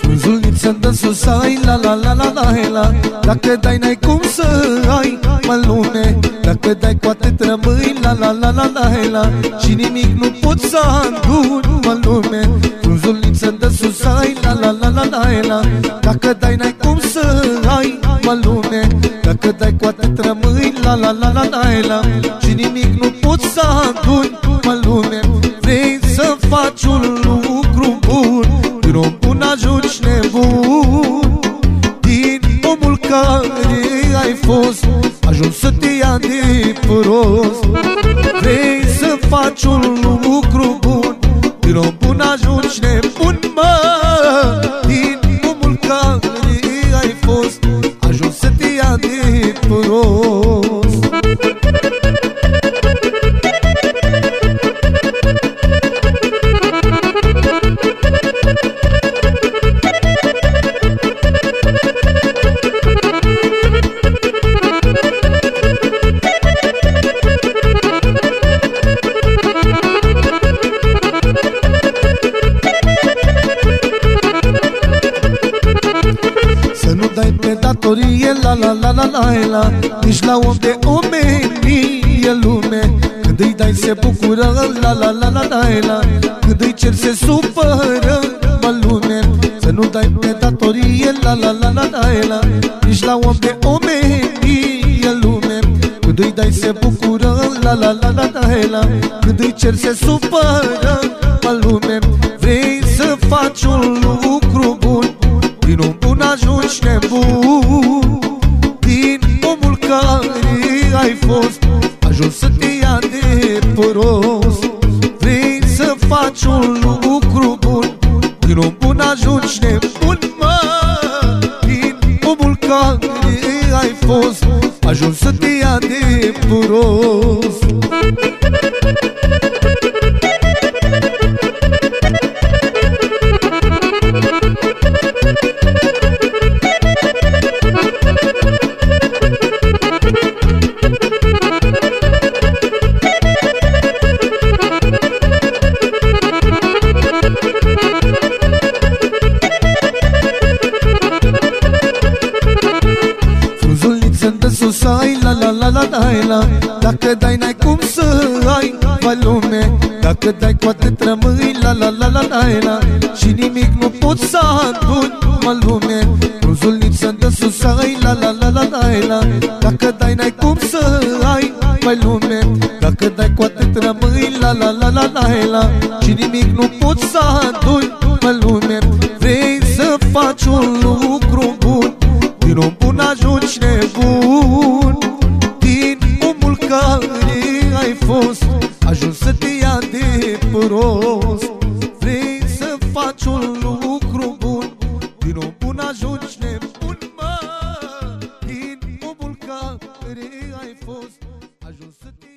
Frunzuliță de sus, ai la la la la la la. Dacă dai n-ai cum să ai mă lume. Dacă dai poate rămâi la la la la la la. Și nimic nu pot să adun mă lume. Frunzuliță de sus, ai la la la la la la. Dacă dai n-ai cum să ai mă lume. Dacă dai poate rămâi la la la la la la. Și nimic nu pot să adun mă lume. Vrei să faci un lucru bun Din om bun ajungi nebun. Din omul care ai fost Ajuns să te ia de prost. Vrei să faci un lucru bun Din om bun ajungi nebun, să datorie la la la la la la Nici la om de omenie lume Când îi dai se bucură la la la la la la Când îi cer se supără mă lume Să nu dai pe datorie la la la la la la Nici la om de omenie lume Când îi dai se bucură la la la la la la Când îi cer se supără mă lume Vrei să faci un lucru bun din om bun ajungi nebun Din omul care ai fost. Ajuns să te ia de prost Vrei să faci un lucru bun. Din om bun ajungi nebun, mă Din omul care ai fost. Ajuns să te ia de prost la la la la la la Dacă dai n-ai cum să ai vai lume Dacă dai poate rămâi la la la la la la Și nimic nu poți să aduni mă lume Frunzuliță de sus ai la la la la la la Dacă dai n-ai cum să ai vai lume Dacă dai poate rămâi la la la la la la Și nimic nu poți să aduni mă lume Vrei să faci un lucru fost Ajuns să te ia de prost. Vrei să faci un lucru bun Din un bun ajungi nebun, mă. Din omul care ai fost Ajuns să te